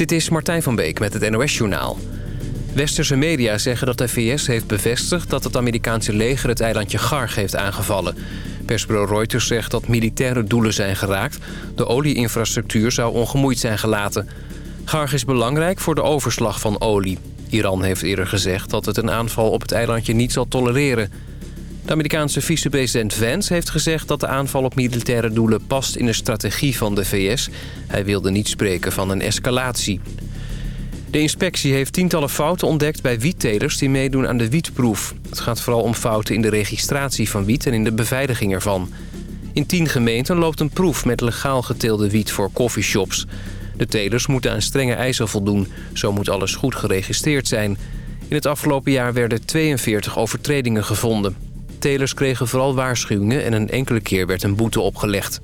Dit is Martijn van Beek met het NOS-journaal. Westerse media zeggen dat de VS heeft bevestigd... dat het Amerikaanse leger het eilandje Garg heeft aangevallen. Persbureau Reuters zegt dat militaire doelen zijn geraakt. De olieinfrastructuur zou ongemoeid zijn gelaten. Garg is belangrijk voor de overslag van olie. Iran heeft eerder gezegd dat het een aanval op het eilandje niet zal tolereren... De Amerikaanse vicepresident Vance heeft gezegd dat de aanval op militaire doelen past in de strategie van de VS. Hij wilde niet spreken van een escalatie. De inspectie heeft tientallen fouten ontdekt bij wiettelers die meedoen aan de wietproef. Het gaat vooral om fouten in de registratie van wiet en in de beveiliging ervan. In tien gemeenten loopt een proef met legaal geteelde wiet voor coffeeshops. De telers moeten aan strenge eisen voldoen. Zo moet alles goed geregistreerd zijn. In het afgelopen jaar werden 42 overtredingen gevonden. Telers kregen vooral waarschuwingen en een enkele keer werd een boete opgelegd.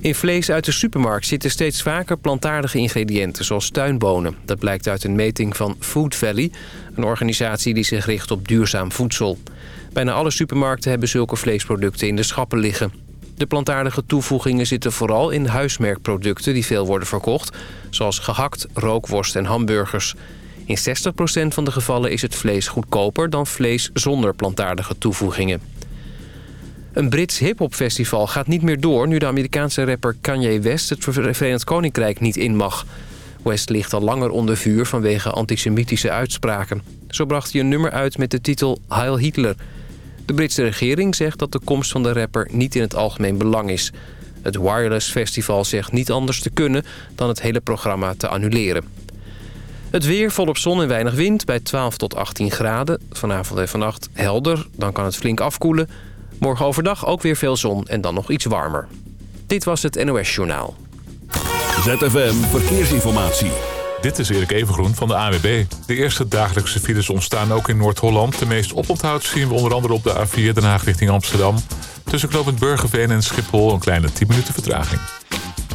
In vlees uit de supermarkt zitten steeds vaker plantaardige ingrediënten, zoals tuinbonen. Dat blijkt uit een meting van Food Valley, een organisatie die zich richt op duurzaam voedsel. Bijna alle supermarkten hebben zulke vleesproducten in de schappen liggen. De plantaardige toevoegingen zitten vooral in huismerkproducten die veel worden verkocht... zoals gehakt, rookworst en hamburgers. In 60% van de gevallen is het vlees goedkoper dan vlees zonder plantaardige toevoegingen. Een Brits hiphopfestival gaat niet meer door... nu de Amerikaanse rapper Kanye West het Verenigd Koninkrijk niet in mag. West ligt al langer onder vuur vanwege antisemitische uitspraken. Zo bracht hij een nummer uit met de titel Heil Hitler. De Britse regering zegt dat de komst van de rapper niet in het algemeen belang is. Het Wireless Festival zegt niet anders te kunnen dan het hele programma te annuleren. Het weer volop zon en weinig wind bij 12 tot 18 graden. Vanavond en vannacht helder, dan kan het flink afkoelen. Morgen overdag ook weer veel zon en dan nog iets warmer. Dit was het NOS Journaal. ZFM Verkeersinformatie. Dit is Erik Evengroen van de AWB. De eerste dagelijkse files ontstaan ook in Noord-Holland. De meest oponthoud zien we onder andere op de A4 Den Haag richting Amsterdam. Tussen knooppunt Burgerveen en Schiphol een kleine 10 minuten vertraging.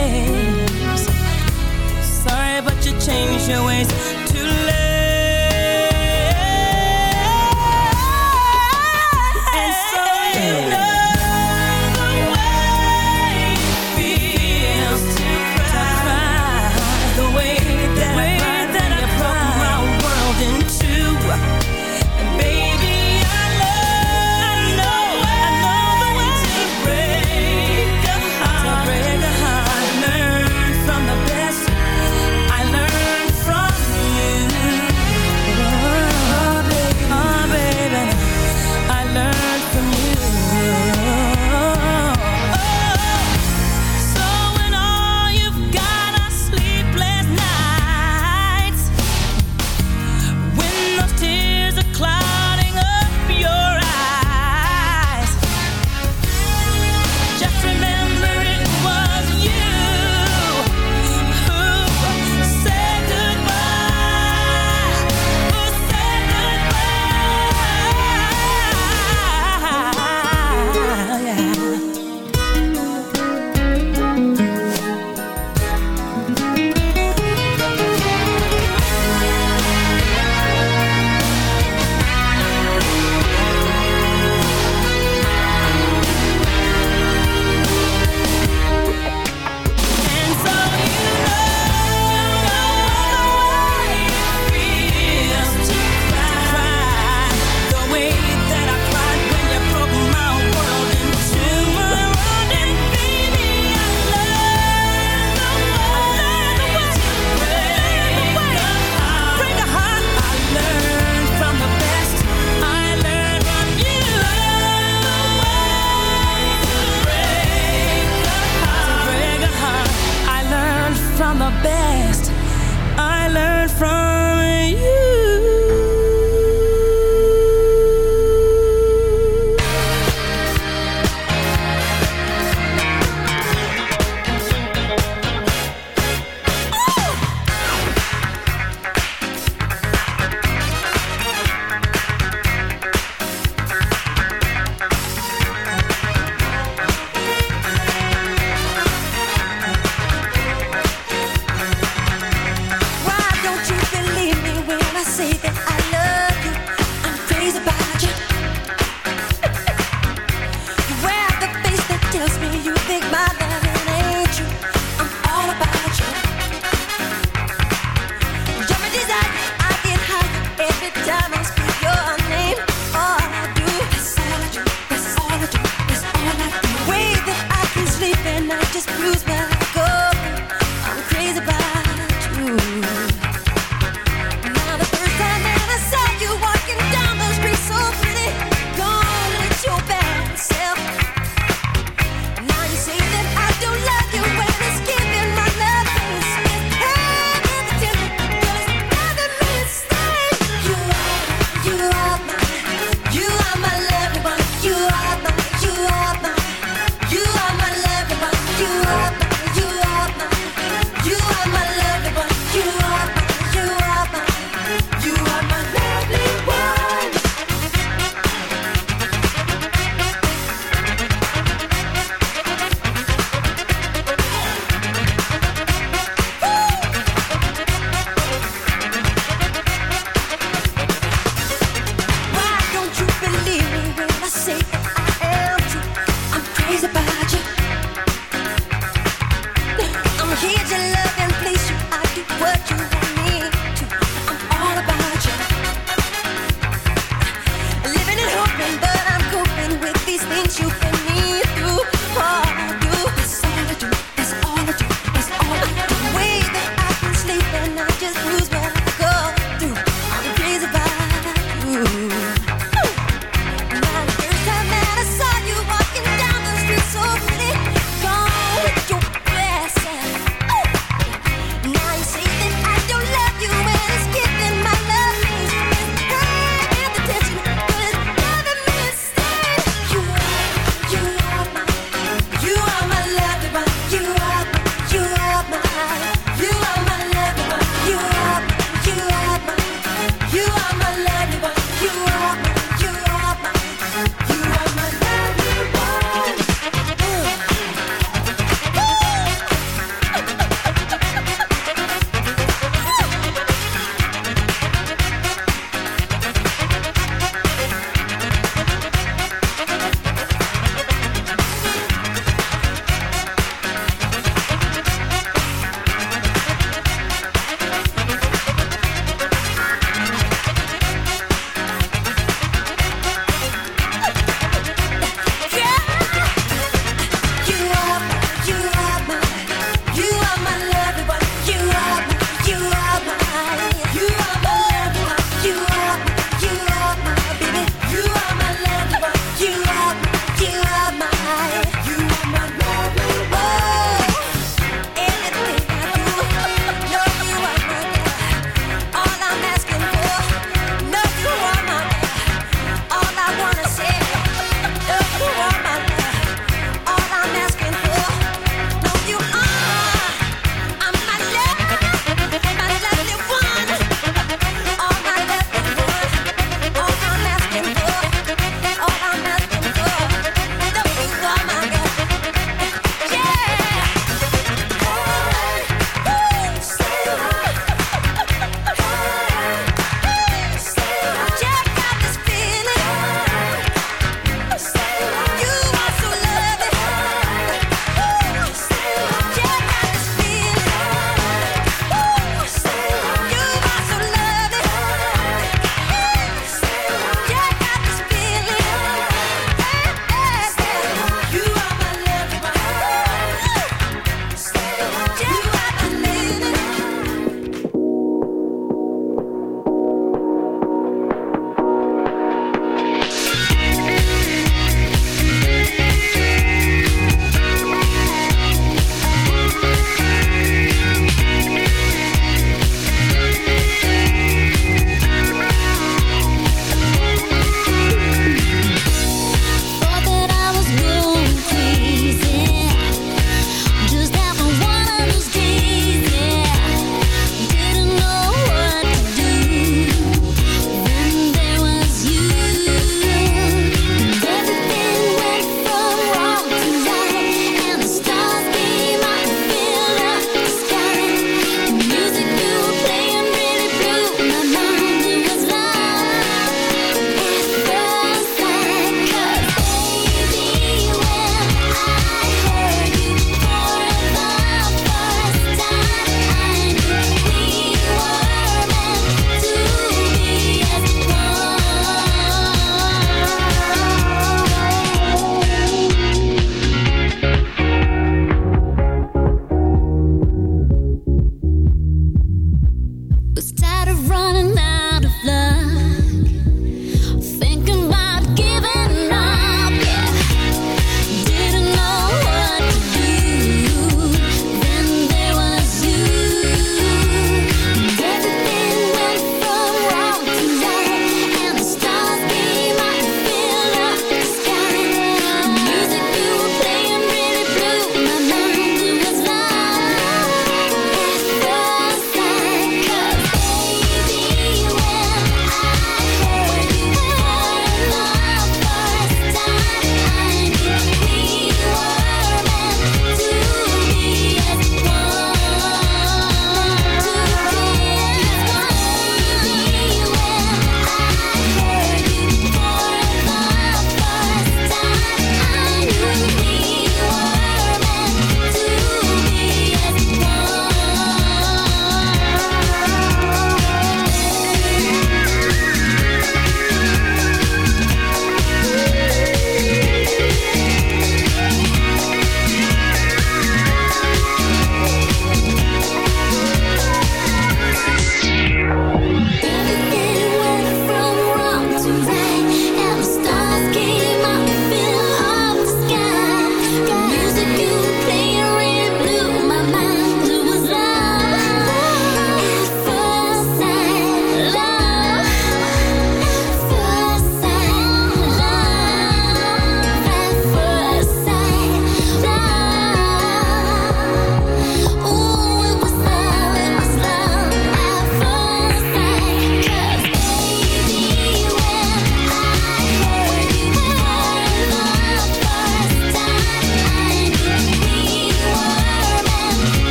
ways. Sorry, but you changed your ways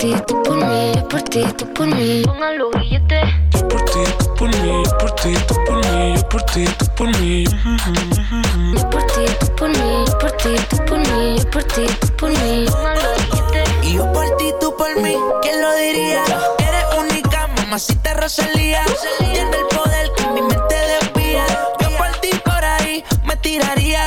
ti, tú por mí, yo por ti, tú por mí. Pongan los billetes. Yo por ti, tú por mí, yo por ti, tú por mí, yo por ti, tú por mí. Yo por ti, tú por mí, yo por ti, tú por mí, yo por ti, tú por mí. Pongan los billetes. Y yo por ti, tú por mí, ¿quién lo diría? Eres única, mamacita Rosalía. Tiene el poder que mi mente desvía. Yo por ti por ahí me tiraría.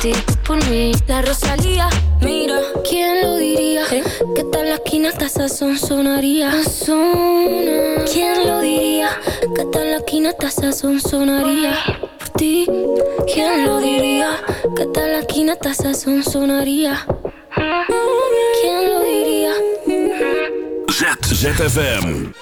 ti, tú por mí. La Rosalía, mira, ¿quién lo diría? Que tal la esquina hasta sazón sonaría. ¿Quién lo diría? Que tal la esquina hasta sazón sonaría. Por ti, ¿quién lo diría? Que tal la esquina hasta sazón sonaría. ¿Quién lo diría? Z ZFM.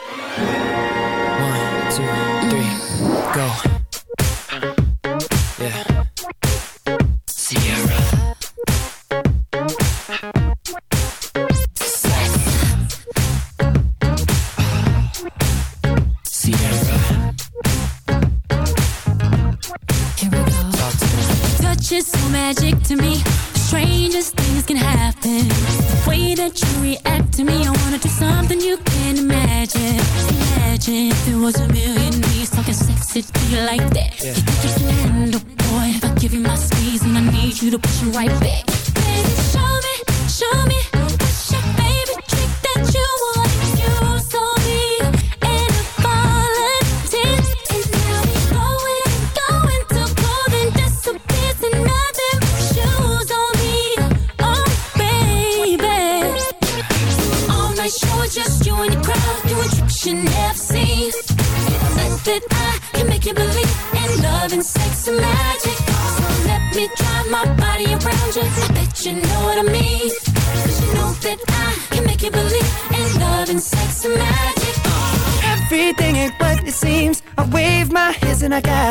Like that. You think you can handle, boy? If I give you my squeeze and I need you to push it right back.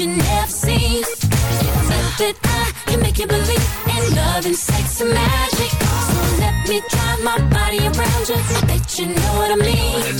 you never seen. Bet that I can make you believe in love and sex and magic. So let me drive my body around you. I bet you know what I mean.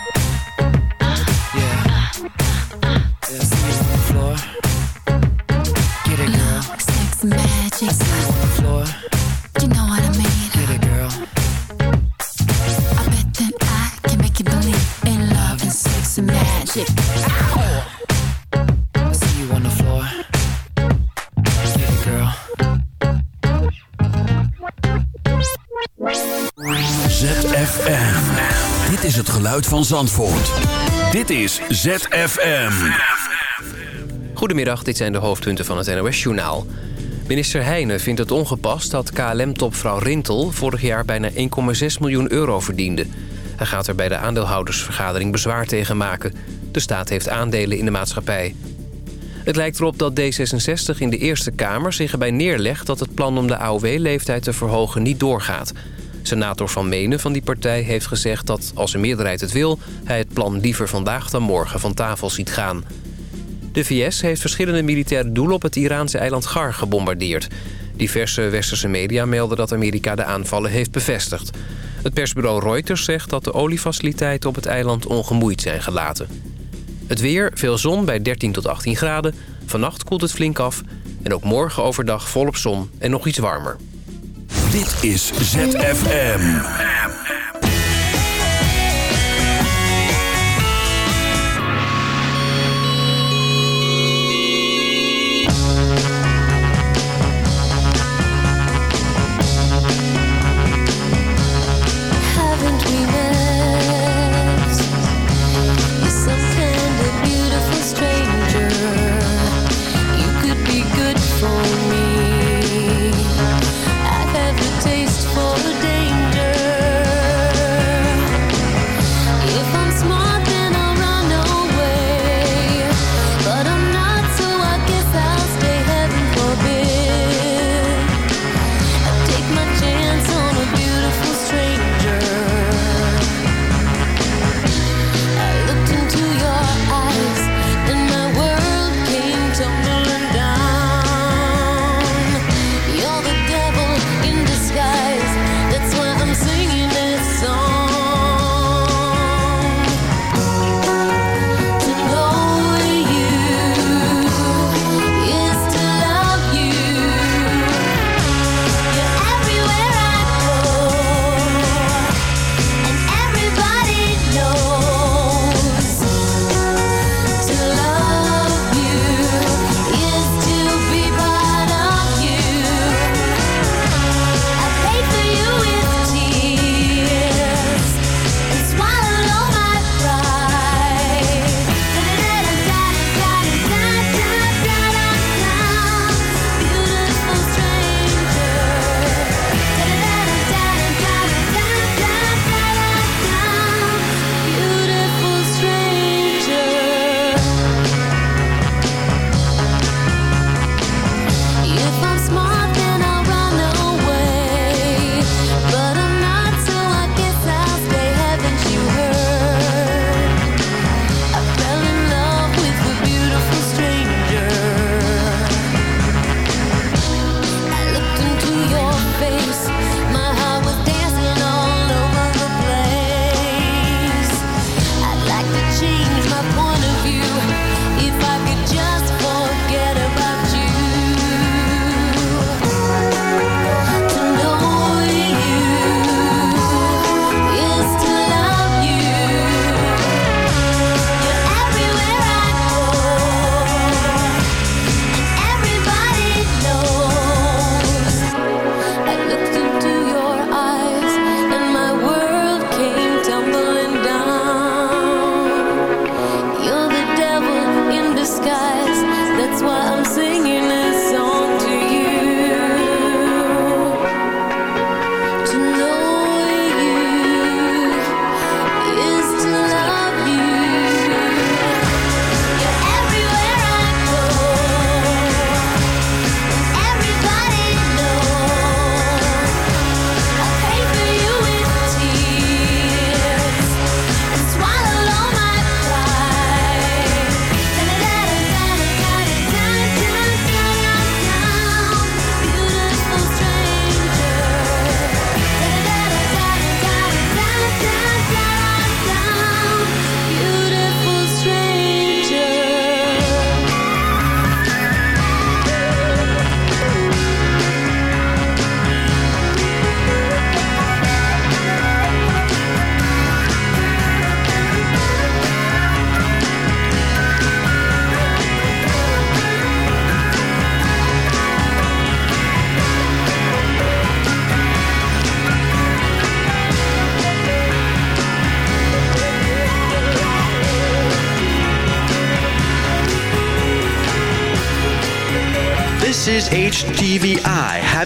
And magic. I see you on the floor. Get it, girl. ZFM. Dit is het geluid van Zandvoort. Dit is ZFM. Goedemiddag, dit zijn de hoofdpunten van het NOS-journaal. Minister Heijnen vindt het ongepast dat KLM-topvrouw Rintel... vorig jaar bijna 1,6 miljoen euro verdiende. Hij gaat er bij de aandeelhoudersvergadering bezwaar tegen maken. De staat heeft aandelen in de maatschappij. Het lijkt erop dat D66 in de Eerste Kamer zich erbij neerlegt... dat het plan om de AOW-leeftijd te verhogen niet doorgaat. Senator Van Menen van die partij heeft gezegd dat als een meerderheid het wil... hij het plan liever vandaag dan morgen van tafel ziet gaan. De VS heeft verschillende militaire doelen op het Iraanse eiland Gar gebombardeerd. Diverse westerse media melden dat Amerika de aanvallen heeft bevestigd. Het persbureau Reuters zegt dat de oliefaciliteiten op het eiland ongemoeid zijn gelaten. Het weer, veel zon bij 13 tot 18 graden. Vannacht koelt het flink af. En ook morgen overdag volop zon en nog iets warmer. Dit is ZFM.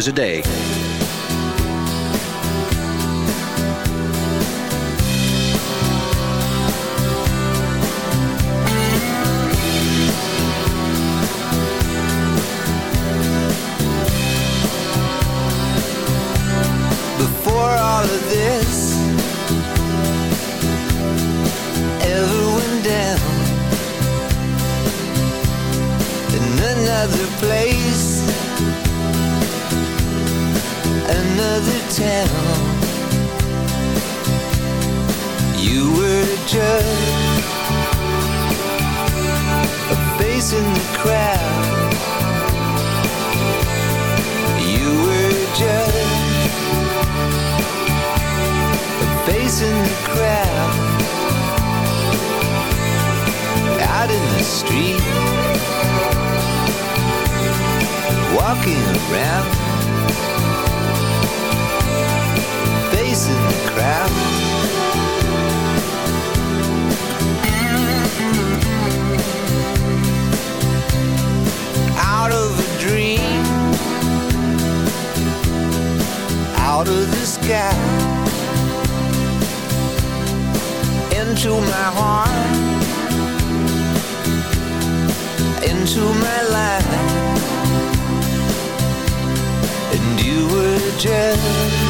Hours a day. Before place another town. You were a judge, a face in the crowd. You were judge, a face in the crowd. Out in the street, walking around crowd. Out of a dream, out of the sky. Into my heart, into my life, and you were just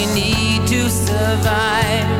we need to survive.